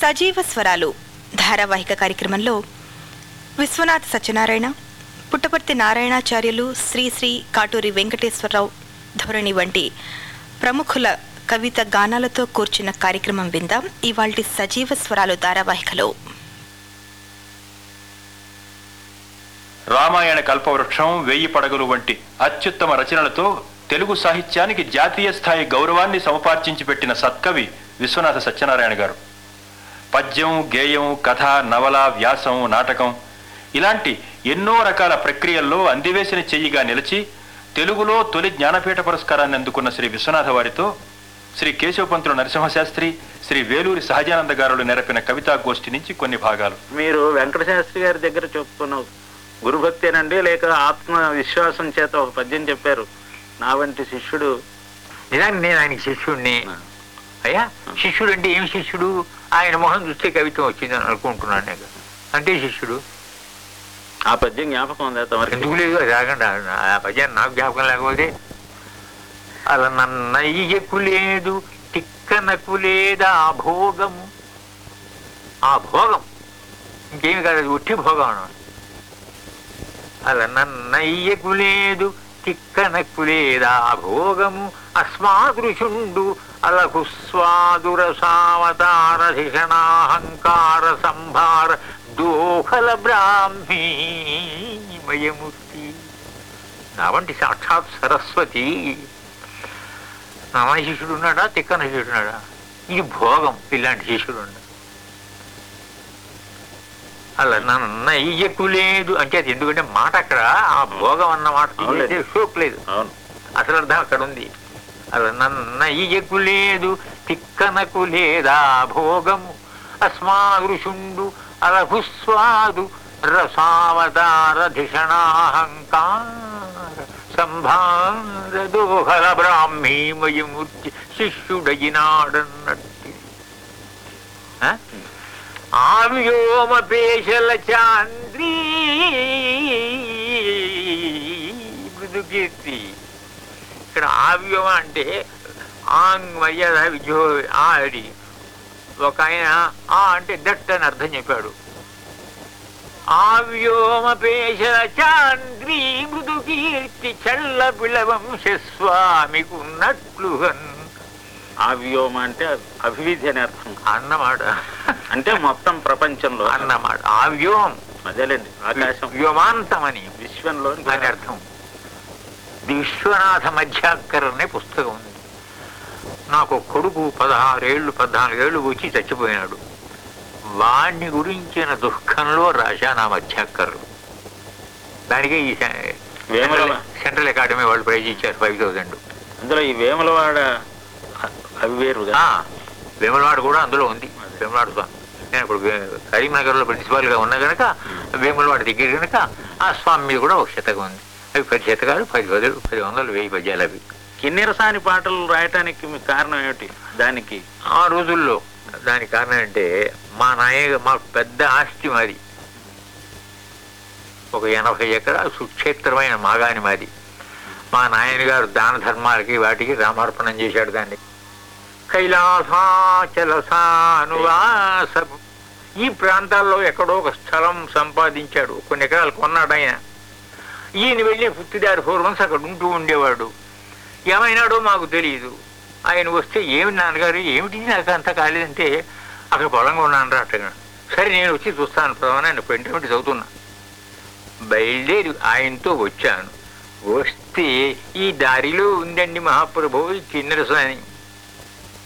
సజీవ స్వరాలు. ధారావాహిక కార్యక్రమంలో విశ్వనాథ్ సత్యనారాయణ పుట్టపర్తి నారాయణాచార్యులు శ్రీశ్రీ కాటూరి వెంకటేశ్వరరావు ధోరణి వంటి ప్రముఖుల కవిత గానాలతో కూర్చున్న కార్యక్రమం విందాం. ఇవాల్టి సజీవ స్వరాలు ధారావాహికలో. రామాయణ కల్పవృక్షం వెయ్యి పడగలు వంటి అత్యుత్తమ రచనలతో తెలుగు సాహిత్యానికి జాతీయ స్థాయి గౌరవాన్ని సముపార్జించి పెట్టిన సత్కవి విశ్వనాథ సత్యనారాయణ గారు. పద్యం గేయం కథ నవల వ్యాసం నాటకం ఇలాంటి ఎన్నో రకాల ప్రక్రియల్లో అందివేసిన చెయ్యిగా నిలిచి తెలుగులో తొలి జ్ఞానపీఠ పురస్కారాన్ని అందుకున్న శ్రీ విశ్వనాథ వారితో శ్రీ కేశవపంతులు నరసింహశాస్త్రి శ్రీ వేలూరి సహజానంద గారులు నెరపిన కవితా గోష్ఠి నుంచి కొన్ని భాగాలు. మీరు వెంకటశాస్త్రి గారి దగ్గర చెప్తున్న గురుభక్తేనండి లేక ఆత్మ విశ్వాసం చేత ఒక పద్యం చెప్పారు. నా వంటి శిష్యుడు నిజానికి నేను ఆయనకి శిష్యుడిని అయ్యా శిష్యుడు అంటే ఏం శిష్యుడు? ఆయన మొహం చూస్తే కవిత్వం వచ్చిందని అనుకుంటున్నాను నేను. అంటే శిష్యుడు. ఆ పద్యం జ్ఞాపకం ఉందా తమరికి? ఎందుకు లేదు? ఆగండి. ఆ పద్యాన్ని నాకు జ్ఞాపకం లేకపోతే అలా నన్నయ్యకు లేదు తిక్కనకు లేదా ఆ భోగము ఆ భోగం. ఇంకేమి కాదు అది ఉట్టి భోగం అలా నన్నయ్యకు లేదు తిక్కనకు లేదా ఆ భోగము అస్మాదృశుండు అలకు స్వాదుర సావతార ధిషణాహంకార సంభార దోహల బ్రాహ్మీ మయమూర్తి నా వంటి సాక్షాత్ సరస్వతి నామ శిష్యుడు ఉన్నాడా తిక్కన శిష్యుడు ఉన్నాడా ఇది భోగం ఇలాంటి శిష్యుడు అలా నన్న ఇయ్యకు లేదు అంటే అది ఎందుకంటే మాట అక్కడ ఆ భోగం అన్న మాట లేదు. అసలు అర్థం అక్కడ ఉంది అలా నన్న లేదు తిక్కనకు లేదా భోగము. అస్మాదృశుండు అలభుస్వాదు రసావతార ధిషణాహంకార సంభార దోహల బ్రాహ్మీమయమూర్తి శిష్యుడయినాడన్నట్టు. ఆ? ఆవ్యోమపేశల చాంద్రీ మృదుకీర్తి. ఇక్కడ ఆవ్యోమ అంటే ఆంగ్ మర్యాద విజో ఆడి ఒక ఆయన ఆ అంటే దట్ అని అర్థం చెప్పాడు. ఆవ్యోమపేశల చాంద్రీ మృదుకీర్తి చల్ల పిలవంశస్వామికున్నట్లుగన్ ఆ వ్యోమ అంటే అభివిధి అని అర్థం. అన్నమాట. అంటే మొత్తం ప్రపంచంలో. అన్నమాట. ఆవ్యోమం. అదేలేండి ఆకాశం. వ్యోమాంతమని. విశ్వంలో అని అర్థం. విశ్వనాథ మధ్యాకర్ అనే పుస్తకం ఉంది. నాకు కొడుకు పదహారేళ్ళు పద్నాలుగేళ్ళు వచ్చి చచ్చిపోయినాడు. వాణ్ణి గురించిన దుఃఖంలో రాశా నా మధ్యాకర్ దానికి ఈ సెంట్రల్ అకాడమీ వాళ్ళు ప్రైజ్ ఇచ్చారు ఫైవ్ థౌజండ్ అందులో ఈ వేములవాడ అవి వేరు. వేములవాడ కూడా అందులో ఉంది. వేములవాడ స్వామి నేను ఇప్పుడు కరీంనగర్లో ప్రిన్సిపాల్గా ఉన్నా కనుక వేములవాడ దగ్గర కనుక ఆ స్వామి మీద కూడా ఒక శతకం ఉంది. అవి పది శతకాలు పది పదులు పది వందలు వెయ్యి పద్యాలు అవి. కిన్నెరసాని పాటలు రాయటానికి మీకు కారణం ఏమిటి? దానికి ఆ రోజుల్లో దానికి కారణం అంటే మా నాయ మాకు పెద్ద ఆస్తి మాది. ఒక ఎనభై ఎకరాలు సుక్షేత్రమైన మాగాని మాది. మా నాయన గారు దాన ధర్మాలకి వాటికి రామార్పణం చేశాడు దాన్ని. కైలాసాచలసానువాసము ఈ ప్రాంతాల్లో ఎక్కడో ఒక స్థలం సంపాదించాడు. కొన్ని ఎకరాలు కొన్నాడు ఆయన. ఈయన వెళ్ళి పుత్తిదారి ఫోర్ మంత్స్ అక్కడ ఉంటూ ఉండేవాడు. ఏమైనాడో మాకు తెలియదు ఆయన వస్తే ఏమి నాన్నగారు ఏమిటి నాకు అంత కాలేదంటే అక్కడ పొలంగా ఉన్నాను రా అట్టగా సరే నేను వచ్చి చూస్తాను ప్రధాన ఆయన పెంటమిటి చదువుతున్నా. బయలుదేరి ఆయనతో వచ్చాను. వస్తే ఈ దారిలో ఉందండి మహాప్రభువు ఈ కిన్నెరస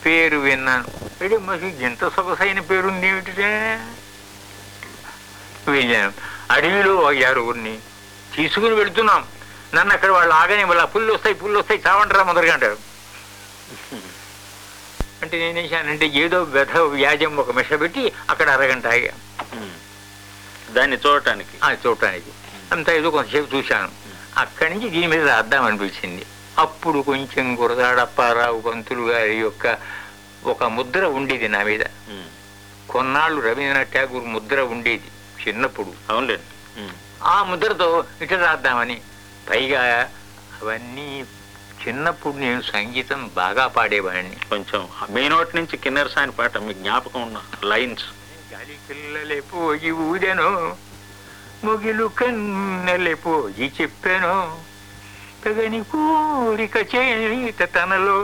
పేరు విన్నాను. అంటే మరి ఎంత సొగసైన పేరుంది ఏమిటిదే వెళ్ళాను. అడవిలో ఆరుగురిని తీసుకుని వెళుతున్నాం. నన్ను అక్కడ వాళ్ళు ఆగనే మళ్ళీ పుల్లు వస్తాయి పుల్లు వస్తాయి చావంటారా మొదలుగా అంటారు. అంటే నేనేం చేశానంటే ఏదో వ్యధ వ్యాజం ఒక మెష పెట్టి అక్కడ అరగంట ఆగా. దాన్ని చూడటానికి. ఆ చూడటానికి. అంతా ఏదో కొంతసేపు చూశాను. అక్కడి నుంచి దీని మీద రాద్దాం అనిపించింది అప్పుడు కొంచెం గురదాడప్పారావు పంతులు గారి యొక్క ఒక ముద్ర ఉండేది నా మీద. కొన్నాళ్ళు రవీంద్రనాథ్ ఠాగూర్ ముద్ర ఉండేది చిన్నప్పుడు. అవునులేండి. ఆ ముద్రతో ఇట రాద్దామని. పైగా అవన్నీ చిన్నప్పుడు నేను సంగీతం బాగా పాడేవాడిని. కొంచెం మీ నోటి నుంచి కిన్నెర సాని పాట మీకు జ్ఞాపకం ఉన్న లైన్స్. గాలి పిల్లలే పోయి ఊదెను ముగిలు కన్నెలే పోయి చెప్పాను. తగని కోరిక చేత తనలో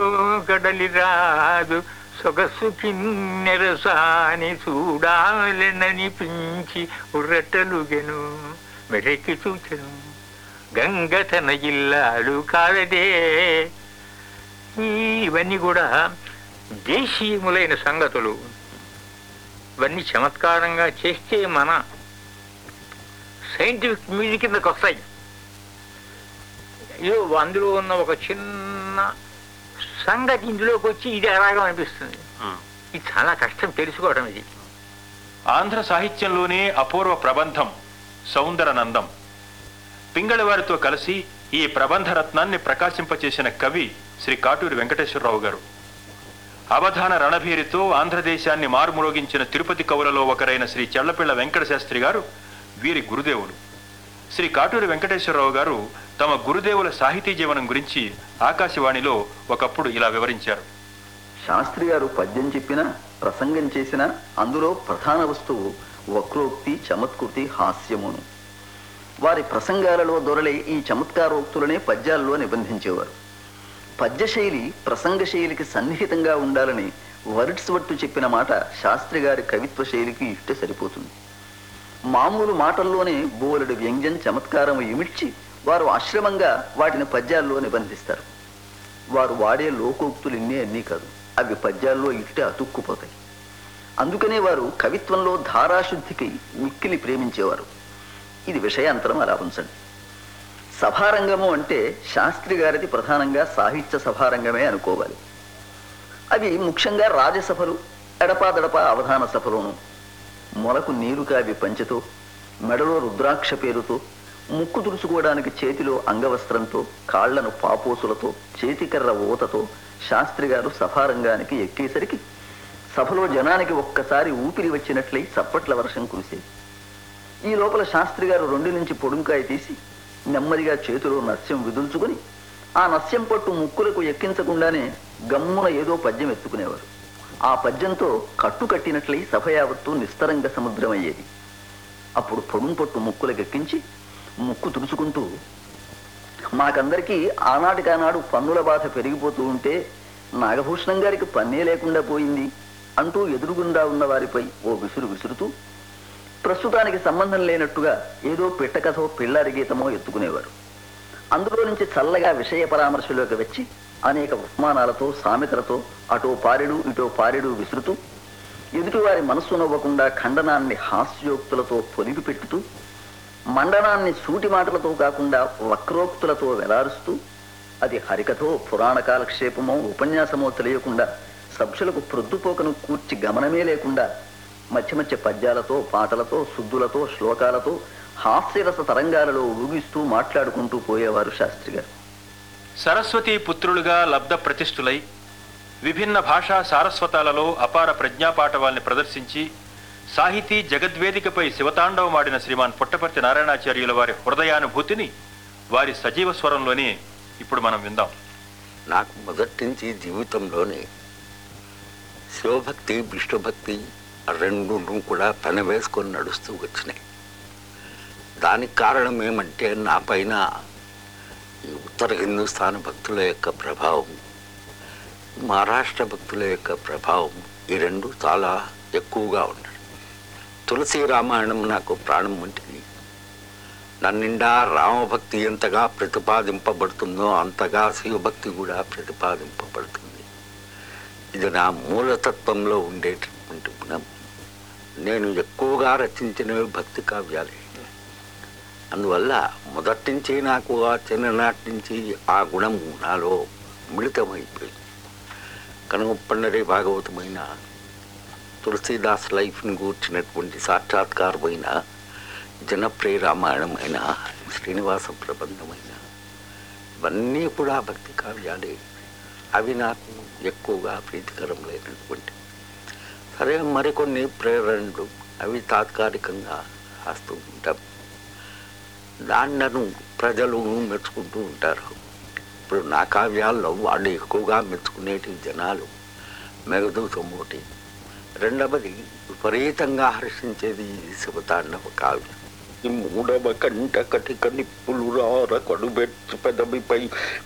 గడలి రాదు సొగసు కిన్నెరసాని చూడాలననిపించి ఉర్రటలుగెను మెడెక్కి చూచెను. గంగ తన ఇల్లాలు కాదదే ఇవన్నీ కూడా దేశీయములైన సంగతులు. ఇవన్నీ చమత్కారంగా చేస్తే మన సైంటిఫిక్ మ్యూజిక్ కిందకు వస్తాయి. ఏదో అందులో ఉన్న ఒక చిన్న సంగతి ఇందులోకి వచ్చి ఇది అలాగా అనిపిస్తుంది. ఇది చాలా కష్టం తెలుసుకోవడం ఇది. ఆంధ్ర సాహిత్యంలోనే అపూర్వ ప్రబంధం. సౌందరనందం. పింగళవారితో కలిసి ఈ ప్రబంధ రత్నాన్ని ప్రకాశింపచేసిన కవి శ్రీ కాటూరి వెంకటేశ్వరరావు గారు. అవధాన రణభీరితో ఆంధ్రదేశాన్ని మారుమ్రోగించిన తిరుపతి కవులలో ఒకరైన శ్రీ చెళ్ళపిళ్ళ వెంకట శాస్త్రి గారు వీరి గురుదేవులు. శ్రీ కాటూరి వెంకటేశ్వరరావు గారు తమ గురుదేవుల సాహితీ జీవనం గురించి ఆకాశవాణిలో ఒకప్పుడు ఇలా వివరించారు. శాస్త్రి గారు పద్యం చెప్పినా ప్రసంగం చేసినా అందులో ప్రధాన వస్తువు వక్రోక్తి చమత్కృతి హాస్యమును. వారి ప్రసంగాలలో దొరలే ఈ చమత్కారోక్తులనే పద్యాల్లో నిబంధించేవారు. పద్యశైలి ప్రసంగ శైలికి సన్నిహితంగా ఉండాలని వర్డ్స్వర్త్ చెప్పిన మాట శాస్త్రి గారి కవిత్వ శైలికి ఇష్ట సరిపోతుంది. మామూలు మాటల్లోనే బోలెడు వ్యంగ్యం చమత్కారం ఇమిడ్చి వారు ఆశ్రమంగా వాటిని పద్యాల్లో నిబంధిస్తారు. వారు వాడే లోకోక్తులు ఇన్నే అన్నీ కాదు. అవి పద్యాల్లో ఇట్టే అతుక్కుపోతాయి. అందుకనే వారు కవిత్వంలో ధారాశుద్ధికి మిక్కిలి ప్రేమించేవారు. ఇది విషయాంతరం అలా ఉంచండి. సభారంగము అంటే శాస్త్రి గారిది ప్రధానంగా సాహిత్య సభారంగమే అనుకోవాలి. అవి ముఖ్యంగా రాజసభలు ఎడపాదడపా అవధాన సభలోను మొలకు నీరు కావి పంచెతో మెడలో రుద్రాక్ష పేరుతో ముక్కు తుడుచుకోవడానికి చేతిలో అంగవస్త్రంతో కాళ్ళను పాపోసులతో చేతికర్ర ఊతతో శాస్త్రి గారు సభారంగానికి ఎక్కేసరికి సభలో జనానికి ఒక్కసారి ఊపిరి వచ్చినట్లయి చప్పట్ల వర్షం కురిసేది. ఈ లోపల శాస్త్రి గారు రెండు నుంచి పొడుంకాయ తీసి నెమ్మదిగా చేతిలో నస్యం విదుల్చుకుని ఆ నస్యం పట్టు ముక్కులకు ఎక్కించకుండానే గమ్మున ఏదో పద్యం ఎత్తుకునేవారు. ఆ పద్యంతో కట్టు కట్టినట్లయి సభ యావత్తు నిస్తరంగ సముద్రమయ్యేది. అప్పుడు పొడుం పట్టు ముక్కులకెక్కించి ముక్కు తుడుచుకుంటూ మాకందరికీ ఆనాటికానాడు పన్నుల బాధ పెరిగిపోతూ ఉంటే నాగభూషణం గారికి పన్నే లేకుండా పోయింది. అంటూ ఎదురుగుండా ఉన్న వారిపై ఓ విసురు విసురుతూ ప్రస్తుతానికి సంబంధం లేనట్టుగా ఏదో పిట్టకథో పిల్లారి గీతమో ఎత్తుకునేవారు. అందులో నుంచి చల్లగా విషయ పరామర్శలోకి వచ్చి అనేక ఉపమానాలతో సామెతలతో అటో పారెడు ఇటో పారెడు విసురుతూ ఎదుటివారి మనస్సు నవ్వకుండా ఖండనాన్ని హాస్యోక్తులతో పొలిగి పెట్టుతూ మండనాన్ని సూటి మాటలతో కాకుండా వక్రోక్తులతో వెలారుస్తూ అది హరికథో పురాణ కాలక్షేపమో ఉపన్యాసమో తెలియకుండా సభ్యులకు ప్రొద్దుపోకను కూర్చి గమనమే లేకుండా మధ్య మధ్య పద్యాలతో పాటలతో శుద్ధులతో శ్లోకాలతో హాస్యరస తరంగాలలో ఊగిస్తూ మాట్లాడుకుంటూ పోయేవారు శాస్త్రి గారు సరస్వతి పుత్రులుగా లబ్ధ ప్రతిష్ఠులై విభిన్న భాషా సారస్వతాలలో అపార ప్రజ్ఞాపాఠవాల్ని ప్రదర్శించి సాహితీ జగద్వేదికపై శివతాండవమాడిన శ్రీమాన్ పుట్టపర్తి నారాయణాచార్యుల వారి హృదయానుభూతిని వారి సజీవ స్వరంలోనే ఇప్పుడు మనం విందాం. నాకు మొదటి నుంచి జీవితంలోనే శివభక్తి విష్ణుభక్తి రెండు కూడా పని వేసుకొని నడుస్తూ వచ్చినాయి. దానికి కారణం ఏమంటే నా పైన ఈ ఉత్తర హిందుస్థాన్ భక్తుల యొక్క ప్రభావం మహారాష్ట్ర భక్తుల యొక్క ప్రభావం ఈ రెండు చాలా ఎక్కువగా ఉన్నాయి. తులసి రామాయణం నాకు ప్రాణం వంటిది. నన్నిండా రామభక్తి ఎంతగా ప్రతిపాదింపబడుతుందో అంతగా శివభక్తి కూడా ప్రతిపాదింపబడుతుంది. ఇది నా మూలతత్వంలో ఉండేటటువంటి గుణం నేను ఎక్కువగా రచించినవి భక్తి కావ్యాలే. అందువల్ల మొదటి నుంచి నాకు ఆ చిన్ననాటి నుంచి ఆ గుణం నాలో మిళితమైపోయింది. కనుక భాగవతమైన తులసీదాస్ లైఫ్ని కూర్చున్నటువంటి సాక్షాత్కారమైన జనప్రియ రామాయణమైన శ్రీనివాస ప్రబంధమైన ఇవన్నీ కూడా భక్తి కావ్యాలే. అవి నాకు ఎక్కువగా ప్రీతికరం లేనటువంటి సరే మరికొన్ని ప్రేరణలు అవి తాత్కాలికంగా రాస్తూ ఉంటాం. దాన్నను ప్రజలు మెచ్చుకుంటూ ఉంటారు. ఇప్పుడు నా కావ్యాల్లో వాళ్ళు ఎక్కువగా మెచ్చుకునేటి జనాలు మెగదూతం ఒకటి రెండవది విపరీతంగా హర్షించేది ఈ శివతాండవ కావ్యం. ఈ మూడవ కంట కటిక నిప్పులు రార కడుబెట్టు పెదవిపై.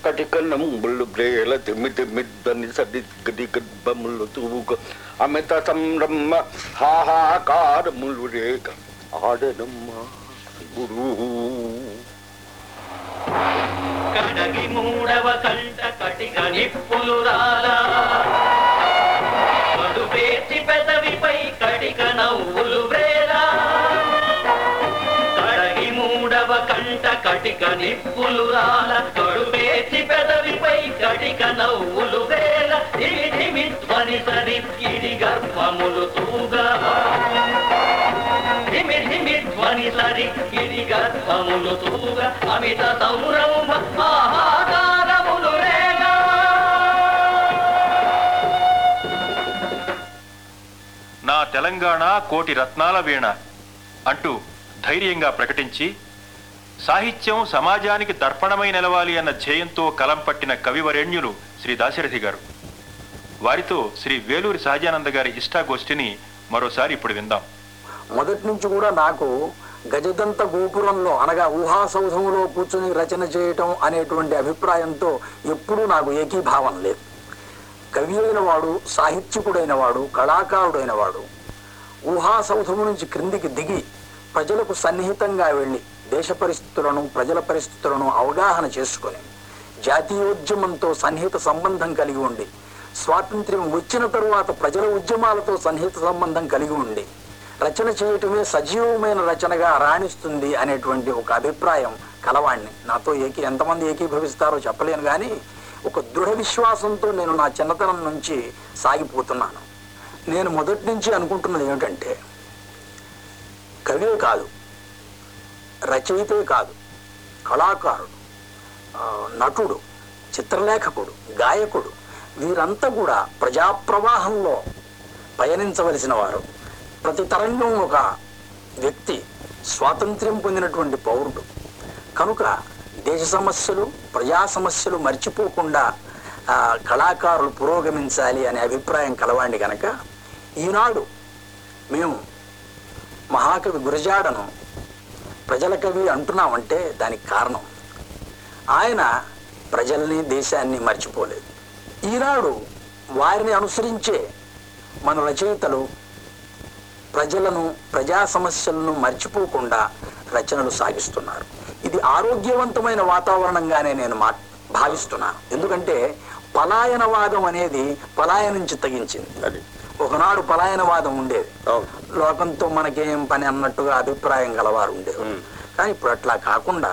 కటిక నంబులు బ్రేల తిమ్మి తిమ్మిద్దని సడి గది గర్భములు తూగ. అమిత సంరమ్మ హాహాకారములు రేగ ఆడనమ్మ గురు. కడగి మూడవ కంట కటిక నిప్పులు రాలా కడుపేసి పెదవిపై కటిక నవ్వులు బ్రే కంట కటిక నిప్పులు రాల కడుపేసి పెదవిపై కటిక నవ్వులు వేల ధిమి ధ్వని సరి ఇడి గర్భములు తూగా ధ్వని సరి ఇడి గర్భములు తూగా అమిత సంరంభ ఆహాకారములు రేగా. నా తెలంగాణ కోటి రత్నాల వీణ అంటూ ధైర్యంగా ప్రకటించి సాహిత్యం సమాజానికి దర్పణమై నిలవాలి అన్న ధ్యేయంతో కలం పట్టిన కవివరేణ్యులు శ్రీ దాశరథి గారు. వారితో శ్రీ వేలూరి సహజానంద గారి ఇష్టాగోష్ఠిని మరోసారి ఇప్పుడు విందాం. మొదటి నుంచి కూడా నాకు గజదంత గోపురంలో అనగా ఊహాసౌధంలో కూర్చుని రచన చేయటం అనేటువంటి అభిప్రాయంతో ఎప్పుడూ నాకు ఏకీభావం లేదు. కవి అయిన వాడు సాహిత్యకుడైన వాడు కళాకారుడైన వాడు ఊహాసౌధము నుంచి క్రిందికి దిగి ప్రజలకు సన్నిహితంగా వెళ్ళి దేశ పరిస్థితులను ప్రజల పరిస్థితులను అవగాహన చేసుకొని జాతీయోద్యమంతో సన్నిహిత సంబంధం కలిగి ఉండి స్వాతంత్ర్యం వచ్చిన తరువాత ప్రజల ఉద్యమాలతో సన్నిహిత సంబంధం కలిగి ఉండి రచన చేయటమే సజీవమైన రచనగా రాణిస్తుంది అనేటువంటి ఒక అభిప్రాయం కలవాణ్ణి. నాతో ఏకీ ఎంతమంది ఏకీభవిస్తారో చెప్పలేను కానీ ఒక దృఢ విశ్వాసంతో నేను నా చిన్నతనం నుంచి సాగిపోతున్నాను. నేను మొదటి నుంచి అనుకుంటున్నది ఏమిటంటే కవే కాదు. రచయితే కాదు కళాకారుడు నటుడు చిత్రలేఖకుడు గాయకుడు వీరంతా కూడా ప్రజాప్రవాహంలో పయనించవలసిన వారు. ప్రతి తరంగం ఒక వ్యక్తి స్వాతంత్ర్యం పొందినటువంటి పౌరుడు. కనుక దేశ సమస్యలు ప్రజా సమస్యలు మర్చిపోకుండా కళాకారులు పురోగమించాలి అనే అభిప్రాయం కలవాండి కనుక ఈనాడు మేము మహాకవి గురజాడను ప్రజల కవి అంటున్నామంటే దానికి కారణం. ఆయన ప్రజల్ని దేశాన్ని మర్చిపోలేదు. ఈనాడు వారిని అనుసరించే మన రచయితలు ప్రజలను ప్రజా సమస్యలను మర్చిపోకుండా రచనలు సాగిస్తున్నారు. ఇది ఆరోగ్యవంతమైన వాతావరణంగానే నేను మా భావిస్తున్నాను. ఎందుకంటే పలాయనవాదం అనేది పలాయనం చిత్తగించింది అది. ఒకనాడు పలాయనవాదం ఉండేది. లోకంతో మనకేం పని అన్నట్టుగా అభిప్రాయం గలవారు ఉండేవారు. కానీ ఇప్పుడు అట్లా కాకుండా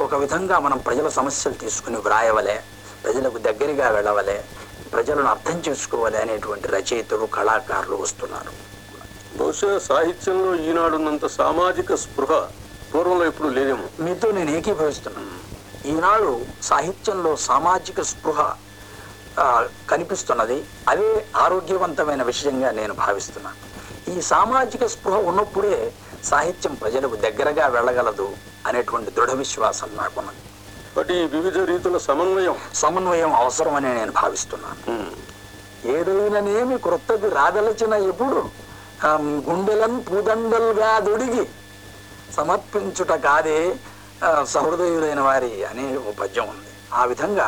ఒక విధంగా మనం ప్రజల సమస్యలు తీసుకుని వ్రాయవలే ప్రజలకు దగ్గరగా వెళ్ళవలే ప్రజలను అర్థం చేసుకోవాలి అనేటువంటి రచయితలు కళాకారులు వస్తున్నారు. బహుశా సాహిత్యంలో ఈనాడున్నంత సామాజిక స్పృహ పూర్వంలో ఎప్పుడు లేదేమో. మీతో నేను ఏకీభవిస్తున్నాను. ఈనాడు సాహిత్యంలో సామాజిక స్పృహ కనిపిస్తున్నది. అదే ఆరోగ్యవంతమైన విషయంగా నేను భావిస్తున్నాను ఈ సామాజిక స్పృహ ఉన్నప్పుడే సాహిత్యం ప్రజలకు దగ్గరగా వెళ్ళగలదు అనేటువంటి దృఢ విశ్వాసం నాకున్నది. బట్ ఈ వివిధ రీతుల సమన్వయం. సమన్వయం అవసరమని నేను భావిస్తున్నాను ఏదైననేమి క్రొత్తది రాదలచిన ఎప్పుడు ఆ, గుండెలను పూదండలుగా దొడిగి సమర్పించుట కాదే ఆ, సహృదయులైన వారి అనే ఒక పద్యం ఉంది. ఆ విధంగా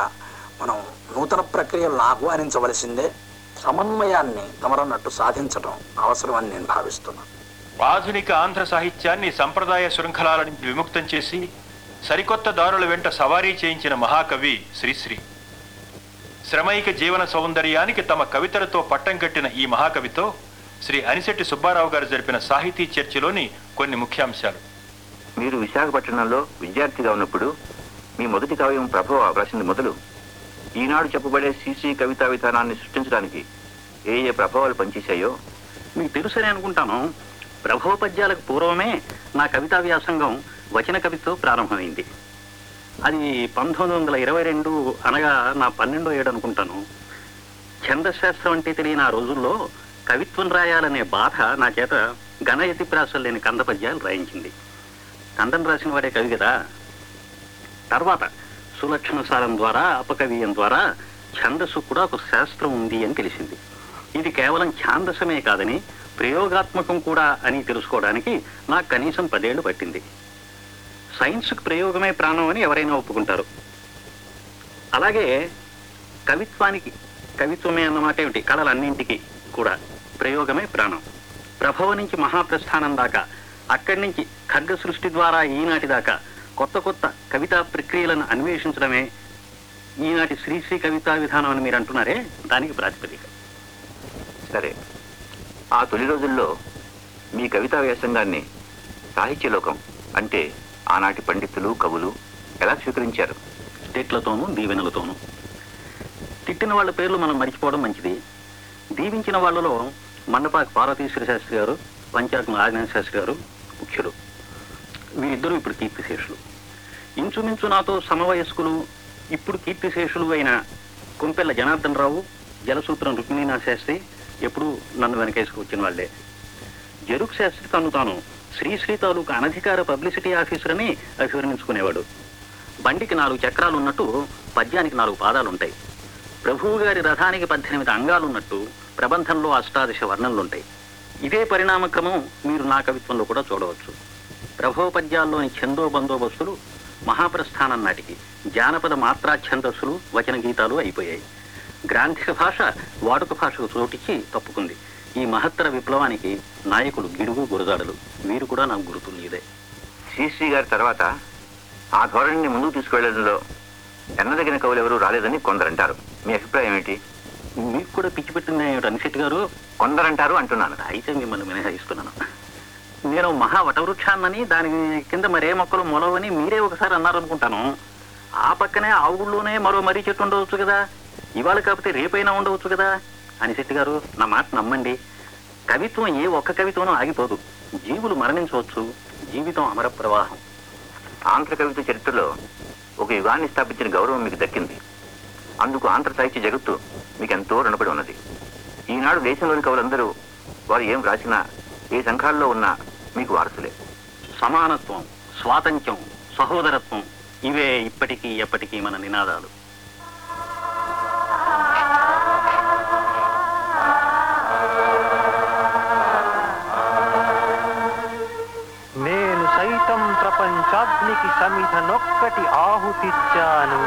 మనం నూతన ప్రక్రియలను ఆహ్వానించవలసిందే సమన్వయాన్ని తమరన్నట్టు సాధించడం అవసరమని నేను భావిస్తున్నాను ఆధునిక ఆంధ్ర సాహిత్యాన్ని సంప్రదాయ శృంఖలాల నుంచి విముక్తం చేసి సరికొత్త దారుల వెంట సవారీ చేయించిన మహాకవి శ్రీశ్రీ. శ్రమైక జీవన సౌందర్యానికి తమ కవితలతో పట్టం కట్టిన ఈ మహాకవితో శ్రీ అనిశెట్టి సుబ్బారావు గారు జరిపిన సాహితీ చర్చలోని కొన్ని ముఖ్యాంశాలు. మీరు విశాఖపట్నంలో విద్యార్థిగా ఉన్నప్పుడు మీ మొదటి కావ్యం ప్రభావ రాసింది మొదలు ఈనాడు చెప్పబడే సీసీ కవితా విధానాన్ని సృష్టించడానికి ఏ ఏ ప్రభావాలు పనిచేశాయో మీకు తెలుసని అనుకుంటాను. ప్రభవ పద్యాలకు పూర్వమే నా కవితా వ్యాసంగం వచన కవితో ప్రారంభమైంది. అది పంతొమ్మిది వందల ఇరవై రెండు అనగా నా పన్నెండో ఏడు అనుకుంటాను. ఛందశాస్త్రం అంటే తెలియని ఆ రోజుల్లో కవిత్వం రాయాలనే బాధ నా చేత ఘనయతి ప్రాసలు లేని కంద పద్యాలు రాయించింది. కందం రాసిన వాడే కవి కదా. తర్వాత సులక్షణసారం ద్వారా అపకవీయం ద్వారా ఛందస్సు కూడా ఒక శాస్త్రం ఉంది అని తెలిసింది. ఇది కేవలం ఛాందసమే కాదని ప్రయోగాత్మకం కూడా అని తెలుసుకోవడానికి నాకు కనీసం పదేళ్ళు పట్టింది. సైన్స్కు ప్రయోగమే ప్రాణం అని ఎవరైనా ఒప్పుకుంటారు. అలాగే కవిత్వానికి కవిత్వమే అన్నమాట ఏమిటి? కళలన్నింటికి కూడా ప్రయోగమే ప్రాణం. ప్రభవ నుంచి మహాప్రస్థానం దాకా అక్కడి నుంచి ఖడ్గ సృష్టి ద్వారా ఈనాటి దాకా కొత్త కొత్త కవితా ప్రక్రియలను అన్వేషించడమే ఈనాటి శ్రీశ్రీ కవితా విధానం అని మీరు అంటున్నారే? దానికి ప్రాతిపదిక. సరే ఆ తొలి రోజుల్లో మీ కవితా వ్యాసంగాన్ని సాహిత్యలోకం అంటే ఆనాటి పండితులు కవులు ఎలా స్వీకరించారు? స్టేట్లతోనూ దీవెనలతోనూ. తిట్టిన వాళ్ళ పేర్లు మనం మర్చిపోవడం మంచిది. దీవించిన వాళ్ళలో మండపాకి పార్వతీశ్వర శాస్త్రి గారు పంచాకం ఆగ్నేయ శాస్త్రి గారు ముఖ్యులు. వీరిద్దరూ ఇప్పుడు కీర్తిశేషులు ఇంచుమించు నాతో సమవయస్కులు ఇప్పుడు కీర్తిశేషులు అయిన కుంపెల్ల జనార్దన్ రావు జలసూత్రం రుక్మిణీనా శాస్త్రి ఎప్పుడూ నన్ను వెనకేసుకు వచ్చిన వాళ్ళే. జరుక్ శాస్త్రి తను తాను శ్రీశ్రీ తాలూకు అనధికార పబ్లిసిటీ ఆఫీసర్ అని అభివర్ణించుకునేవాడు. బండికి నాలుగు చక్రాలు ఉన్నట్టు పద్యానికి నాలుగు పాదాలు ఉంటాయి ప్రభువు గారి రథానికి పద్దెనిమిది అంగాలు ఉన్నట్టు ప్రబంధంలో అష్టాదశ వర్ణనలుంటాయి ఇదే పరిణామక్రమం మీరు నా కవిత్వంలో కూడా చూడవచ్చు. ప్రభవ పద్యాల్లోని ఛందో బందోబస్తులు మహాప్రస్థానం నాటికి జానపద మాత్రా ఛందస్సులు వచన గీతాలు అయిపోయాయి. గ్రాంధిక భాష వాడుక భాషకు చోటిచ్చి తప్పుకుంది. ఈ మహత్తర విప్లవానికి నాయకులు గిడుగు గురజాడలు. వీరు కూడా నాకు గుర్తులు ఇదే శ్రీశ్రీ గారి తర్వాత ఆ ధోరణిని ముందుకు తీసుకువెళ్ళడంలో ఎన్నదగిన కవులు ఎవరు రాలేదని కొందరంటారు. మీ అభిప్రాయం ఏంటి మీకు కూడా పిచ్చి పెట్టింది అనిశెట్టి గారు? కొందరంటారు అంటున్నాను. అయితే మిమ్మల్ని మినహాయిస్తున్నాను. నేను మహా వటవృక్షాన్నని దాని కింద మరే మొక్కలు మొలవని మీరే ఒకసారి అన్నారనుకుంటాను. ఆ పక్కనే ఆ ఊళ్ళోనే మరో మరీ చెట్టు ఉండవచ్చు కదా. ఇవాళ కాకపోతే రేపైనా ఉండవచ్చు కదా. అనిశెట్టి గారు నా మాట నమ్మండి. కవిత్వం ఏ ఒక్క కవిత్వం ఆగిపోదు. జీవులు మరణించవచ్చు. జీవితం అమర ప్రవాహం. ఆంధ్ర కవిత చరిత్రలో ఒక యుగాన్ని స్థాపించిన గౌరవం మీకు దక్కింది. అందుకు ఆంధ్ర సాహిత్య జగత్తు మీకు ఎంతో రుణపడి ఉన్నది. ఈనాడు దేశంలోని కవులందరూ వారు ఏం రాసినా ఏ సంఘాల్లో ఉన్నా మీకు వారసులే సమానత్వం స్వాతంత్ర్యం సహోదరత్వం ఇవే ఇప్పటికీ ఎప్పటికీ మన నినాదాలు. నేను సైతం ప్రపంచాగ్నికి సమిధనొక్కటి ఆహుతిచ్చాను.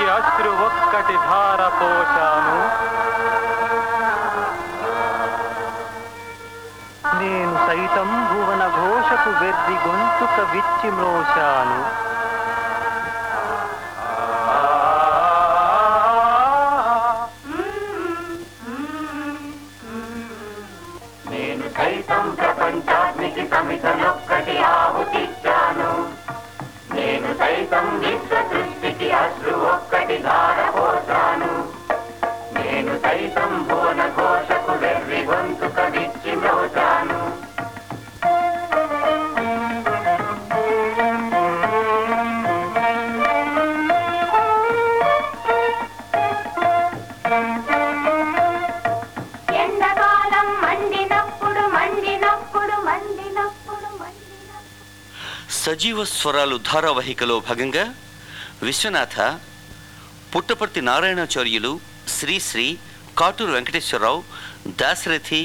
సృష్టికి అశ్రు ఒక్కటి ధార పోశాను నేను సైతం భువన ఘోషకు వెర్రి గొంతుక విచ్చి మ్రోశాను. నేను సైతం ప్రపంచాగ్నికి సమితనొక్కటి ఆహుతి ఒక్కటి ధారపోసాను నేను సైతం భువన ఘోషకు వెర్రి గొంతు విచ్చి మ్రోచాను సజీవ స్వరాలు ధారావాహికలో భాగంగా విశ్వనాథ పుట్టపర్తి నారాయణాచార్యులు శ్రీశ్రీ కాటూరు వెంకటేశ్వరరావు దాశరథి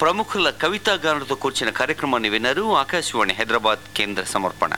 ప్రముఖుల కవితాగానులతో కూర్చిన కార్యక్రమాన్ని విన్నారు ఆకాశవాణి హైదరాబాద్ కేంద్ర సమర్పణ.